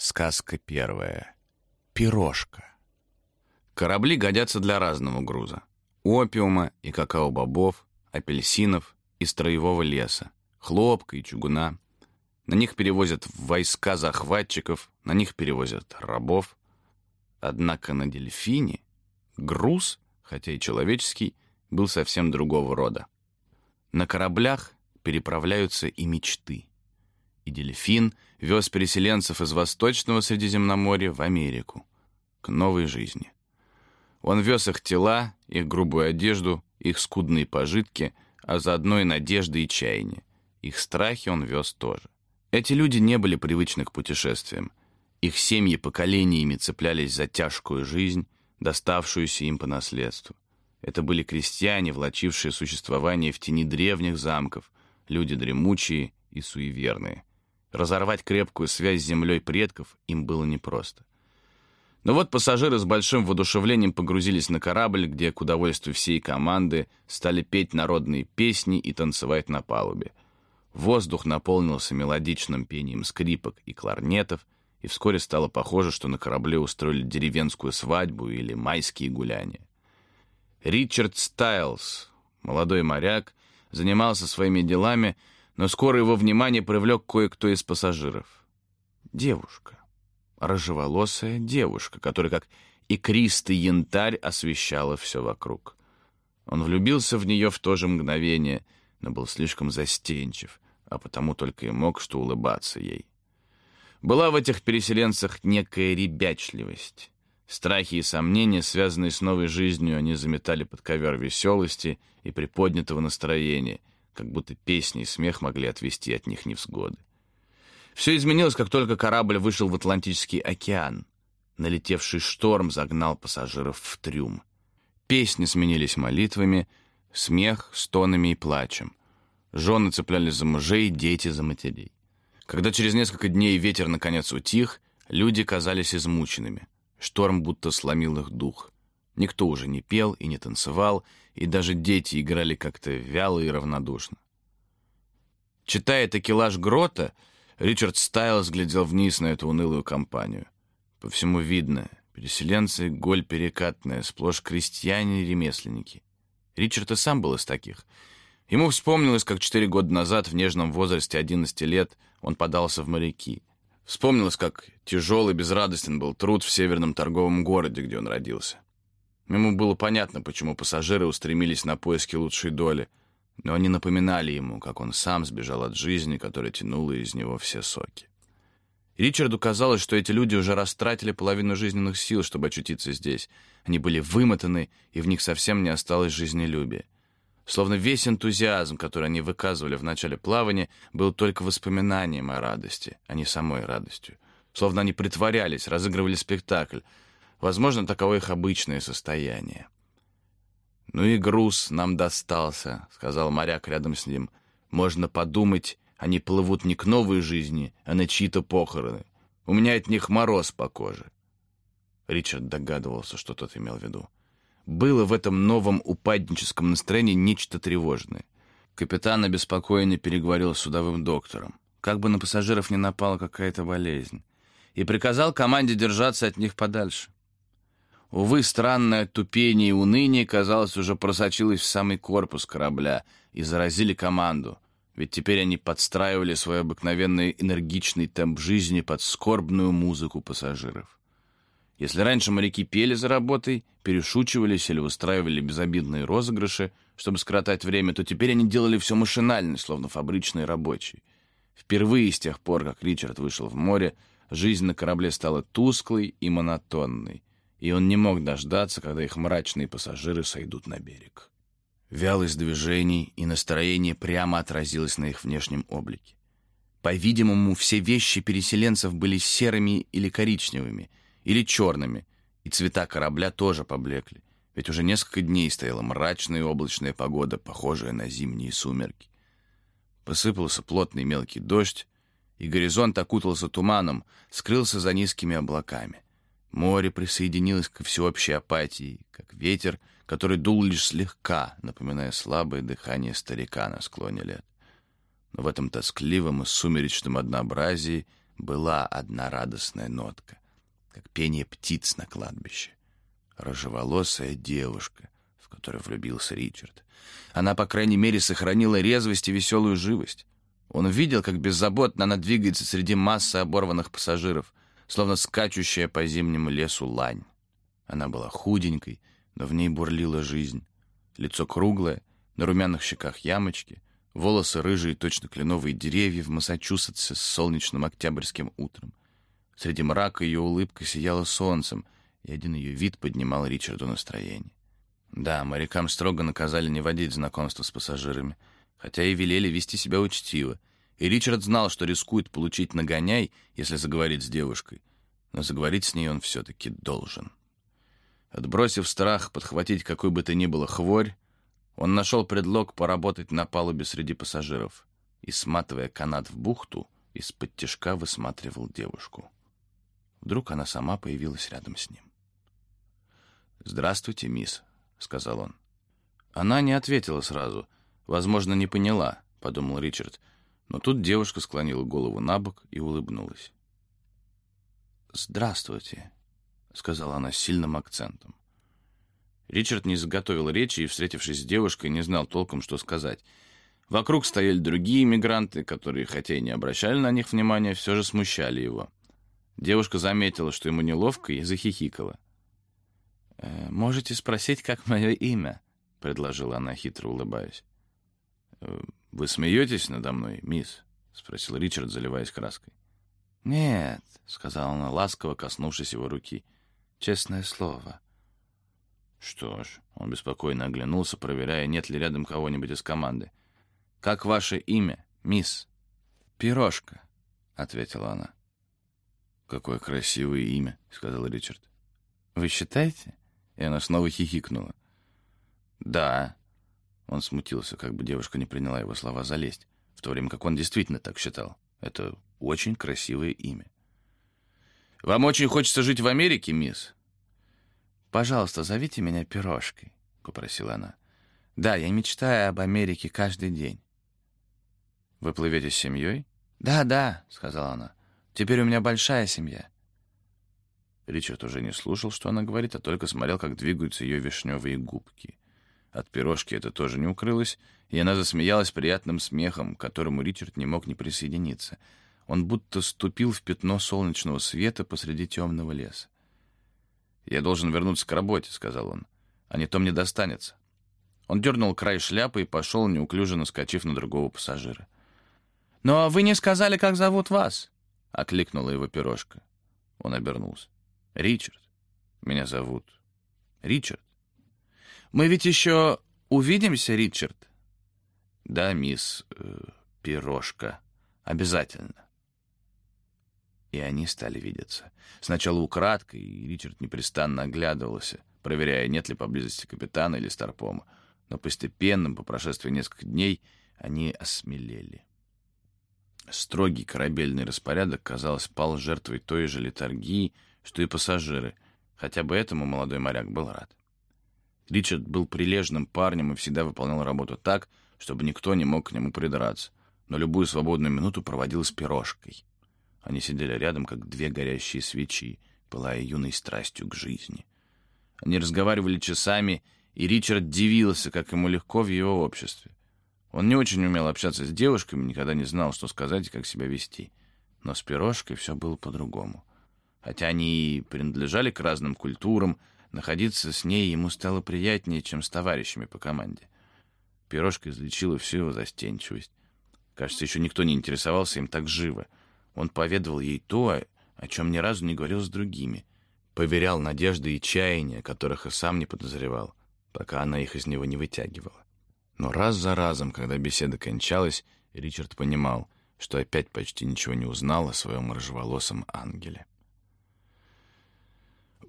Сказка первая. Пирожка. Корабли годятся для разного груза. Опиума и какао-бобов, апельсинов и строевого леса, хлопка и чугуна. На них перевозят войска захватчиков, на них перевозят рабов. Однако на дельфине груз, хотя и человеческий, был совсем другого рода. На кораблях переправляются и мечты и дельфин вез переселенцев из Восточного Средиземноморья в Америку, к новой жизни. Он вез их тела, их грубую одежду, их скудные пожитки, а заодно и надежды и чаяния. Их страхи он вез тоже. Эти люди не были привычны к путешествиям. Их семьи поколениями цеплялись за тяжкую жизнь, доставшуюся им по наследству. Это были крестьяне, влачившие существование в тени древних замков, люди дремучие и суеверные. Разорвать крепкую связь с землей предков им было непросто. Но вот пассажиры с большим воодушевлением погрузились на корабль, где, к удовольствию всей команды, стали петь народные песни и танцевать на палубе. Воздух наполнился мелодичным пением скрипок и кларнетов, и вскоре стало похоже, что на корабле устроили деревенскую свадьбу или майские гуляния. Ричард Стайлз, молодой моряк, занимался своими делами, но скоро его внимание привлек кое-кто из пассажиров. Девушка. Рыжеволосая девушка, которая, как икристый янтарь, освещала все вокруг. Он влюбился в нее в то же мгновение, но был слишком застенчив, а потому только и мог что улыбаться ей. Была в этих переселенцах некая ребячливость. Страхи и сомнения, связанные с новой жизнью, они заметали под ковер веселости и приподнятого настроения — как будто песни и смех могли отвести от них невзгоды. Все изменилось, как только корабль вышел в Атлантический океан. Налетевший шторм загнал пассажиров в трюм. Песни сменились молитвами, смех, стонами и плачем. Жены цеплялись за мужей, дети за матерей. Когда через несколько дней ветер наконец утих, люди казались измученными. Шторм будто сломил их дух. Никто уже не пел и не танцевал, и даже дети играли как-то вяло и равнодушно. Читая такелаж Грота, Ричард Стайлс глядел вниз на эту унылую компанию. По всему видно, переселенцы — голь перекатная, сплошь крестьяне и ремесленники. Ричард и сам был из таких. Ему вспомнилось, как четыре года назад, в нежном возрасте 11 лет, он подался в моряки. Вспомнилось, как тяжелый, безрадостен был труд в северном торговом городе, где он родился. Ему было понятно, почему пассажиры устремились на поиски лучшей доли, но они напоминали ему, как он сам сбежал от жизни, которая тянула из него все соки. Ричарду казалось, что эти люди уже растратили половину жизненных сил, чтобы очутиться здесь. Они были вымотаны, и в них совсем не осталось жизнелюбия. Словно весь энтузиазм, который они выказывали в начале плавания, был только воспоминанием о радости, а не самой радостью. Словно они притворялись, разыгрывали спектакль, Возможно, таково их обычное состояние. «Ну и груз нам достался», — сказал моряк рядом с ним. «Можно подумать, они плывут не к новой жизни, а на чьи-то похороны. У меня от них мороз по коже». Ричард догадывался, что тот имел в виду. Было в этом новом упадническом настроении нечто тревожное. Капитан обеспокоенно переговорил с судовым доктором. Как бы на пассажиров не напала какая-то болезнь. И приказал команде держаться от них подальше. Увы, странное тупение и уныние, казалось, уже просочилось в самый корпус корабля и заразили команду, ведь теперь они подстраивали свой обыкновенный энергичный темп жизни под скорбную музыку пассажиров. Если раньше моряки пели за работой, перешучивались или устраивали безобидные розыгрыши, чтобы скоротать время, то теперь они делали все машинально, словно фабричные рабочие. Впервые с тех пор, как Ричард вышел в море, жизнь на корабле стала тусклой и монотонной и он не мог дождаться, когда их мрачные пассажиры сойдут на берег. Вялость движений и настроение прямо отразилось на их внешнем облике. По-видимому, все вещи переселенцев были серыми или коричневыми, или черными, и цвета корабля тоже поблекли, ведь уже несколько дней стояла мрачная облачная погода, похожая на зимние сумерки. Посыпался плотный мелкий дождь, и горизонт окутался туманом, скрылся за низкими облаками. Море присоединилось к всеобщей апатии, как ветер, который дул лишь слегка, напоминая слабое дыхание старика на склоне лет. Но в этом тоскливом и сумеречном однообразии была одна радостная нотка, как пение птиц на кладбище. Рыжеволосая девушка, в которую влюбился Ричард. Она, по крайней мере, сохранила резвость и веселую живость. Он видел, как беззаботно она двигается среди массы оборванных пассажиров, словно скачущая по зимнему лесу лань. Она была худенькой, но в ней бурлила жизнь. Лицо круглое, на румяных щеках ямочки, волосы рыжие, точно кленовые деревья в Массачусетсе с солнечным октябрьским утром. Среди мрака ее улыбка сияла солнцем, и один ее вид поднимал Ричарду настроение. Да, морякам строго наказали не водить знакомства с пассажирами, хотя и велели вести себя учтиво, и Ричард знал, что рискует получить нагоняй, если заговорить с девушкой, но заговорить с ней он все-таки должен. Отбросив страх подхватить какой бы то ни было хворь, он нашел предлог поработать на палубе среди пассажиров и, сматывая канат в бухту, из-под тяжка высматривал девушку. Вдруг она сама появилась рядом с ним. «Здравствуйте, мисс», — сказал он. Она не ответила сразу. «Возможно, не поняла», — подумал Ричард. Но тут девушка склонила голову на бок и улыбнулась. «Здравствуйте», — сказала она с сильным акцентом. Ричард не заготовил речи и, встретившись с девушкой, не знал толком, что сказать. Вокруг стояли другие иммигранты, которые, хотя и не обращали на них внимания, все же смущали его. Девушка заметила, что ему неловко, и захихикала. «Э, «Можете спросить, как мое имя?» — предложила она, хитро улыбаясь. «Э, «Вы смеетесь надо мной, мисс?» — спросил Ричард, заливаясь краской. «Нет», — сказала она, ласково коснувшись его руки. «Честное слово». Что ж, он беспокойно оглянулся, проверяя, нет ли рядом кого-нибудь из команды. «Как ваше имя, мисс?» «Пирожка», — ответила она. «Какое красивое имя», — сказал Ричард. «Вы считаете?» И она снова хихикнула. «Да». Он смутился, как бы девушка не приняла его слова залезть, в то время как он действительно так считал. Это очень красивое имя. «Вам очень хочется жить в Америке, мисс?» «Пожалуйста, зовите меня Пирожкой», — попросила она. «Да, я мечтаю об Америке каждый день». «Вы плывете с семьей?» «Да, да», — сказала она. «Теперь у меня большая семья». Ричард уже не слушал, что она говорит, а только смотрел, как двигаются ее вишневые губки. От пирожки это тоже не укрылось, и она засмеялась приятным смехом, к которому Ричард не мог не присоединиться. Он будто ступил в пятно солнечного света посреди темного леса. «Я должен вернуться к работе», — сказал он, — «а не то мне достанется». Он дернул край шляпы и пошел, неуклюже наскочив на другого пассажира. «Но вы не сказали, как зовут вас?» — окликнула его пирожка. Он обернулся. «Ричард. Меня зовут Ричард». «Мы ведь еще увидимся, Ричард?» «Да, мисс э, Пирожка. Обязательно». И они стали видеться. Сначала украдкой, и Ричард непрестанно оглядывался, проверяя, нет ли поблизости капитана или старпома. Но постепенно, по прошествии нескольких дней, они осмелели. Строгий корабельный распорядок, казалось, пал жертвой той же литургии, что и пассажиры. Хотя бы этому молодой моряк был рад. Ричард был прилежным парнем и всегда выполнял работу так, чтобы никто не мог к нему придраться, но любую свободную минуту проводил с пирожкой. Они сидели рядом, как две горящие свечи, пылая юной страстью к жизни. Они разговаривали часами, и Ричард дивился, как ему легко в его обществе. Он не очень умел общаться с девушками, никогда не знал, что сказать и как себя вести. Но с пирожкой все было по-другому. Хотя они и принадлежали к разным культурам, находиться с ней ему стало приятнее, чем с товарищами по команде. Пирожка излечила всю его застенчивость. Кажется, еще никто не интересовался им так живо — он поведал ей то, о чем ни разу не говорил с другими. Поверял надежды и чаяния, которых и сам не подозревал, пока она их из него не вытягивала. Но раз за разом, когда беседа кончалась, Ричард понимал, что опять почти ничего не узнал о своем рыжеволосом ангеле.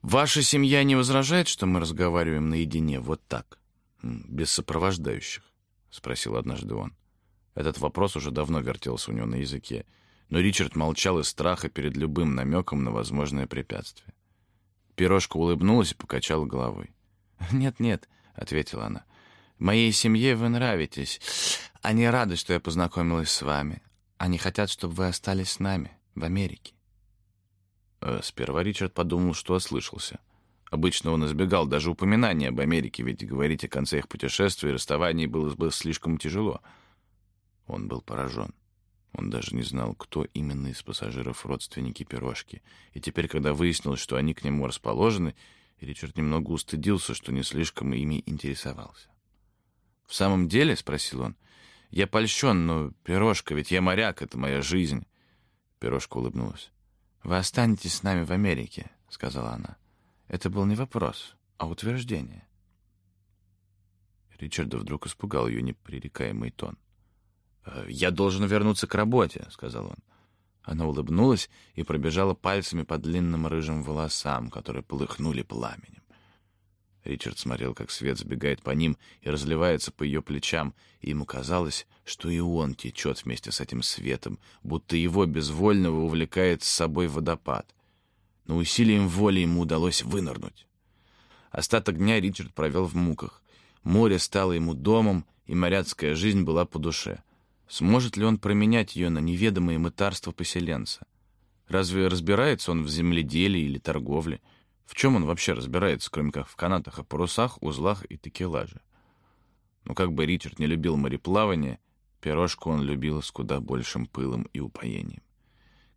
«Ваша семья не возражает, что мы разговариваем наедине вот так, без сопровождающих?» — спросил однажды он. Этот вопрос уже давно вертелся у него на языке, но Ричард молчал из страха перед любым намеком на возможное препятствие. Пирожка улыбнулась и покачала головой. «Нет-нет», — ответила она, — «моей семье вы нравитесь. Они рады, что я познакомилась с вами. Они хотят, чтобы вы остались с нами». в Америке. Э, сперва Ричард подумал, что ослышался. Обычно он избегал даже упоминания об Америке, ведь говорить о конце их путешествия и расставании было бы слишком тяжело. Он был поражен. Он даже не знал, кто именно из пассажиров родственники пирожки. И теперь, когда выяснилось, что они к нему расположены, Ричард немного устыдился, что не слишком ими интересовался. «В самом деле?» — спросил он. «Я польщен, но пирожка, ведь я моряк, это моя жизнь». Пирожка улыбнулась. «Вы останетесь с нами в Америке», — сказала она. Это был не вопрос, а утверждение. Ричарда вдруг испугал ее непререкаемый тон. «Э, «Я должен вернуться к работе», — сказал он. Она улыбнулась и пробежала пальцами по длинным рыжим волосам, которые полыхнули пламенем. Ричард смотрел, как свет сбегает по ним и разливается по ее плечам, и ему казалось, что и он течет вместе с этим светом, будто его безвольного увлекает с собой водопад. Но усилием воли ему удалось вынырнуть. Остаток дня Ричард провел в муках. Море стало ему домом, и моряцкая жизнь была по душе. Сможет ли он променять ее на неведомые мытарства поселенца? Разве разбирается он в земледелии или торговле? В чем он вообще разбирается, кроме как в канатах и парусах, узлах и текелаже? Но как бы Ричард не любил мореплавание, пирожку он любил с куда большим пылом и упоением.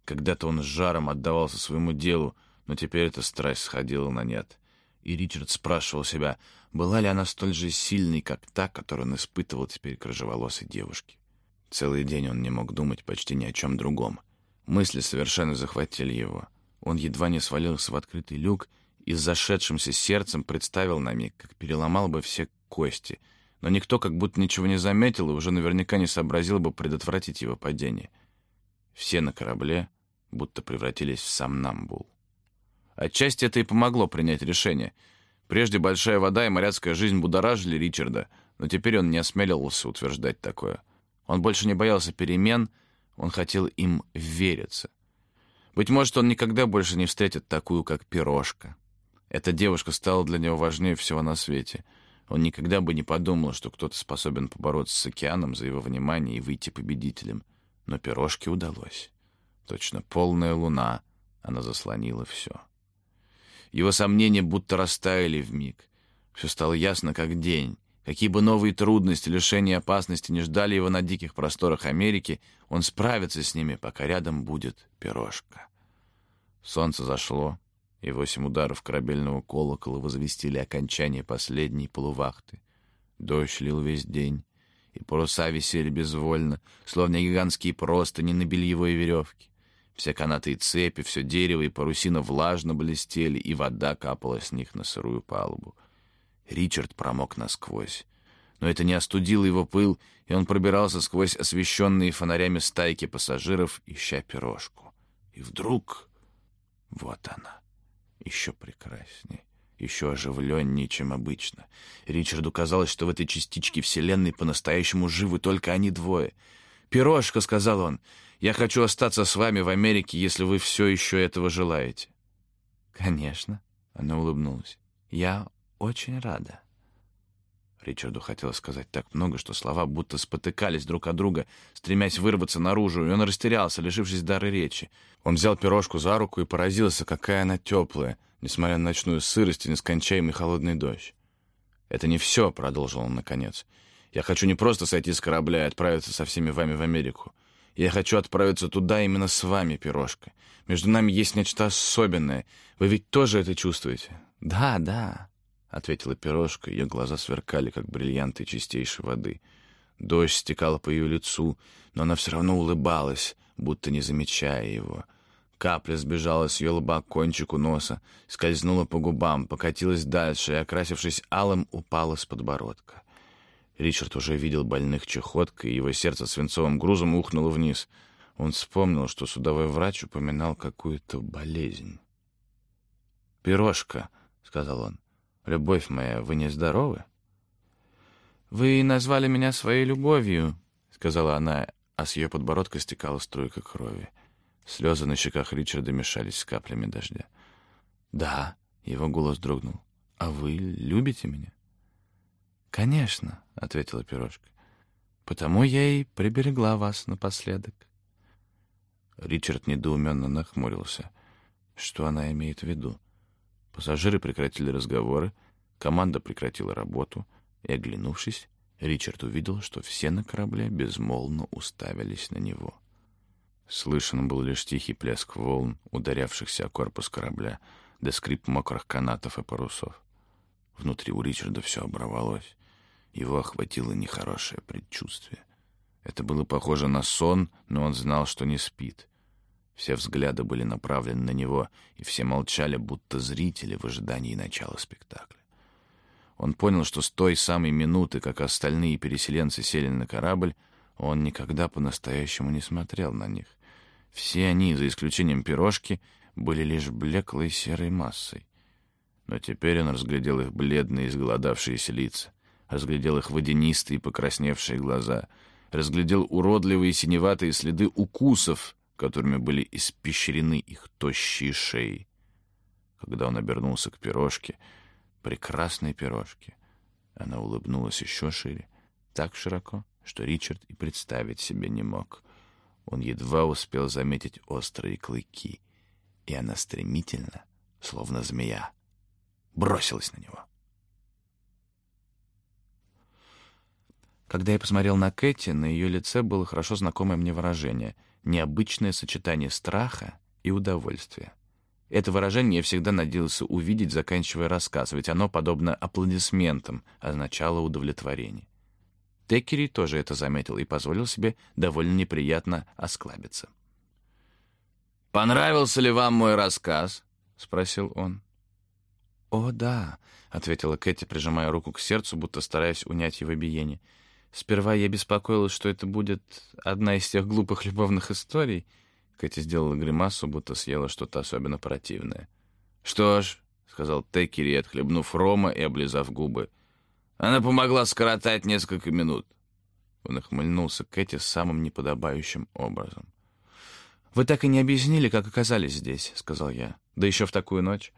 Когда-то он с жаром отдавался своему делу, но теперь эта страсть сходила на нет. И Ричард спрашивал себя, была ли она столь же сильной, как та, которую он испытывал теперь к рыжеволосой девушке. Целый день он не мог думать почти ни о чем другом. Мысли совершенно захватили его. Он едва не свалился в открытый люк и с зашедшимся сердцем представил на миг, как переломал бы все кости. Но никто как будто ничего не заметил и уже наверняка не сообразил бы предотвратить его падение. Все на корабле будто превратились в сомнамбул. Отчасти это и помогло принять решение. Прежде большая вода и моряцкая жизнь будоражили Ричарда, но теперь он не осмеливался утверждать такое — он больше не боялся перемен, он хотел им вериться. Быть может, он никогда больше не встретит такую, как пирожка. Эта девушка стала для него важнее всего на свете. Он никогда бы не подумал, что кто-то способен побороться с океаном за его внимание и выйти победителем. Но пирожке удалось. Точно полная луна, она заслонила все. Его сомнения будто растаяли в миг. Все стало ясно, как день. Какие бы новые трудности, лишения опасности не ждали его на диких просторах Америки, он справится с ними, пока рядом будет пирожка. Солнце зашло, и восемь ударов корабельного колокола возвестили окончание последней полувахты. Дождь лил весь день, и паруса висели безвольно, словно гигантские простыни на бельевой веревке. Все канаты и цепи, все дерево и парусина влажно блестели, и вода капала с них на сырую палубу. Ричард промок насквозь. Но это не остудило его пыл, и он пробирался сквозь освещенные фонарями стайки пассажиров, ища пирожку. И вдруг... Вот она. Еще прекраснее, еще оживленнее, чем обычно. Ричарду казалось, что в этой частичке Вселенной по-настоящему живы только они двое. «Пирожка», — сказал он, — «я хочу остаться с вами в Америке, если вы все еще этого желаете». «Конечно», — она улыбнулась. «Я очень рада». Ричарду хотелось сказать так много, что слова будто спотыкались друг от друга, стремясь вырваться наружу, и он растерялся, лишившись дара речи. Он взял пирожку за руку и поразился, какая она теплая, несмотря на ночную сырость и нескончаемый холодный дождь. «Это не все», — продолжил он наконец. «Я хочу не просто сойти с корабля и отправиться со всеми вами в Америку. Я хочу отправиться туда именно с вами, пирожка. Между нами есть нечто особенное. Вы ведь тоже это чувствуете?» «Да, да», ответила пирожка, ее глаза сверкали, как бриллианты чистейшей воды. Дождь стекал по ее лицу, но она все равно улыбалась, будто не замечая его. Капля сбежала с ее лба к кончику носа, скользнула по губам, покатилась дальше и, окрасившись алым, упала с подбородка. Ричард уже видел больных чехоткой, и его сердце свинцовым грузом ухнуло вниз. Он вспомнил, что судовой врач упоминал какую-то болезнь. «Пирожка», — сказал он. «Любовь моя, вы нездоровы?» «Вы назвали меня своей любовью», — сказала она, а с ее подбородка стекала струйка крови. Слезы на щеках Ричарда мешались с каплями дождя. «Да», — его голос дрогнул. «А вы любите меня?» «Конечно», — ответила пирожка. «Потому я и приберегла вас напоследок». Ричард недоуменно нахмурился. Что она имеет в виду? Пассажиры прекратили разговоры, команда прекратила работу, и, оглянувшись, Ричард увидел, что все на корабле безмолвно уставились на него. Слышен был лишь тихий плеск волн, ударявшихся о корпус корабля, да скрип мокрых канатов и парусов. Внутри у Ричарда все оборвалось. Его охватило нехорошее предчувствие. Это было похоже на сон, но он знал, что не спит. Все взгляды были направлены на него, и все молчали, будто зрители в ожидании начала спектакля. Он понял, что с той самой минуты, как остальные переселенцы сели на корабль, он никогда по-настоящему не смотрел на них. Все они, за исключением пирожки, были лишь блеклой серой массой. Но теперь он разглядел их бледные, изголодавшиеся лица, разглядел их водянистые, покрасневшие глаза, разглядел уродливые синеватые следы укусов, которыми были испещрены их тощие шеи. Когда он обернулся к пирожке, прекрасной пирожке, она улыбнулась еще шире, так широко, что Ричард и представить себе не мог. Он едва успел заметить острые клыки, и она стремительно, словно змея, бросилась на него. Когда я посмотрел на Кэти, на ее лице было хорошо знакомое мне выражение — необычное сочетание страха и удовольствия. Это выражение я всегда надеялся увидеть, заканчивая рассказ, ведь оно, подобно аплодисментам, означало удовлетворение. Теккери тоже это заметил и позволил себе довольно неприятно осклабиться. «Понравился ли вам мой рассказ?» — спросил он. «О, да», — ответила Кэти, прижимая руку к сердцу, будто стараясь унять его биение. «Сперва я беспокоилась, что это будет одна из тех глупых любовных историй». Кэти сделала гримасу, будто съела что-то особенно противное. «Что ж», — сказал Теккери, отхлебнув рома и облизав губы, — «она помогла скоротать несколько минут». Он охмыльнулся Кэти самым неподобающим образом. «Вы так и не объяснили, как оказались здесь», — сказал я. «Да еще в такую ночь».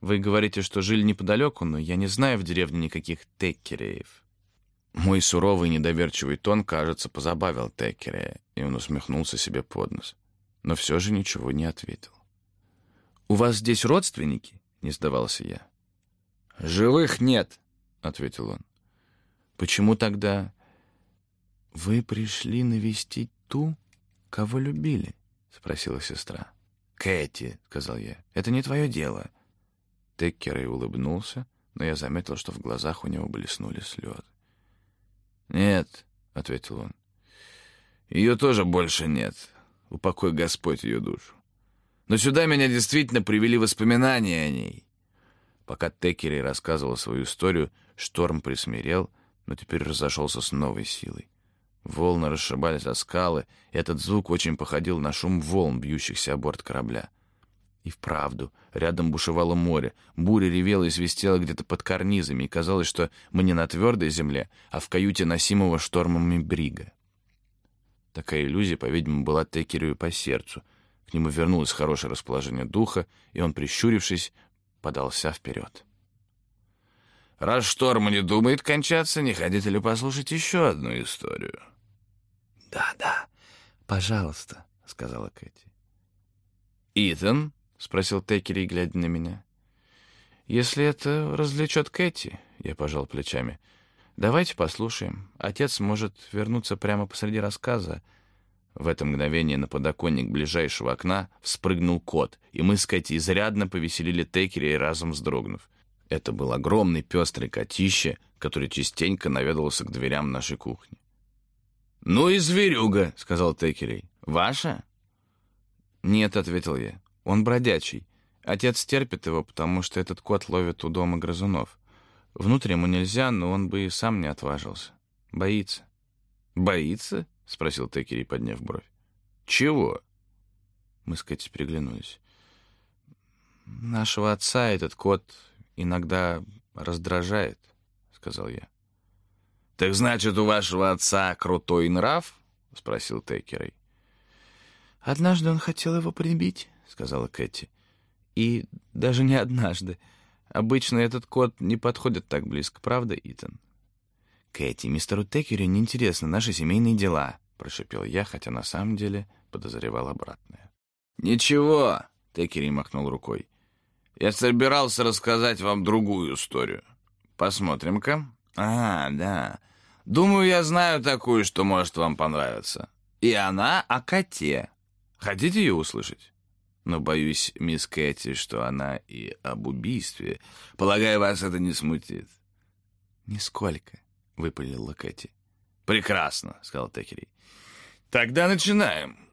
Вы говорите, что жили неподалеку, но я не знаю в деревне никаких теккереев». Мой суровый недоверчивый тон, кажется, позабавил Теккерея, и он усмехнулся себе под нос. Но все же ничего не ответил. «У вас здесь родственники?» — не сдавался я. «Живых нет», — ответил он. «Почему тогда...» «Вы пришли навестить ту, кого любили?» — спросила сестра. «Кэти», — сказал я, — «это не твое дело. Теккерей улыбнулся, но я заметил, что в глазах у него блеснули слезы. «Нет», — ответил он, — «ее тоже больше нет. Упокой Господь ее душу. Но сюда меня действительно привели воспоминания о ней». Пока Теккерей рассказывал свою историю, шторм присмирел, но теперь разошелся с новой силой. Волны расшибались о скалы, и этот звук очень походил на шум волн, бьющихся о борт корабля. И вправду, рядом бушевало море, буря ревела и свистела где-то под карнизами, и казалось, что мы не на твердой земле, а в каюте носимого штормами брига. Такая иллюзия, по-видимому, была Текерию по сердцу. К нему вернулось хорошее расположение духа, и он, прищурившись, подался вперед. «Раз шторм не думает кончаться, не хотите ли послушать еще одну историю?» «Да, да, пожалуйста», — сказала Кэти. «Итан», — спросил Текери, глядя на меня. «Если это развлечет Кэти», — я пожал плечами, — «давайте послушаем. Отец может вернуться прямо посреди рассказа». В это мгновение на подоконник ближайшего окна вспрыгнул кот, и мы с Кэти изрядно повеселили Текери, разом вздрогнув. Это был огромный пестрый котище, который частенько наведывался к дверям нашей кухни. «Ну и зверюга», — сказал Текерей. «Ваша?» «Нет», — ответил я. Он бродячий. Отец терпит его, потому что этот кот ловит у дома грызунов. Внутрь ему нельзя, но он бы и сам не отважился. Боится. «Боится?» — спросил Текери, подняв бровь. «Чего?» Мы с Кэти переглянулись. «Нашего отца этот кот иногда раздражает», — сказал я. «Так значит, у вашего отца крутой нрав?» — спросил Текерей. «Однажды он хотел его прибить», — сказала Кэти. «И даже не однажды. Обычно этот кот не подходит так близко, правда, Итан?» «Кэти, мистеру Текерю неинтересны наши семейные дела», — прошипел я, хотя на самом деле подозревал обратное. «Ничего», — Текери махнул рукой. «Я собирался рассказать вам другую историю. Посмотрим-ка. А, да. Думаю, я знаю такую, что может вам понравиться. И она о коте. Хотите ее услышать? Но боюсь, мисс Кэти, что она и об убийстве. Полагаю, вас это не смутит. «Нисколько», — выпалила Кэти. «Прекрасно», — сказал Текери. «Тогда начинаем.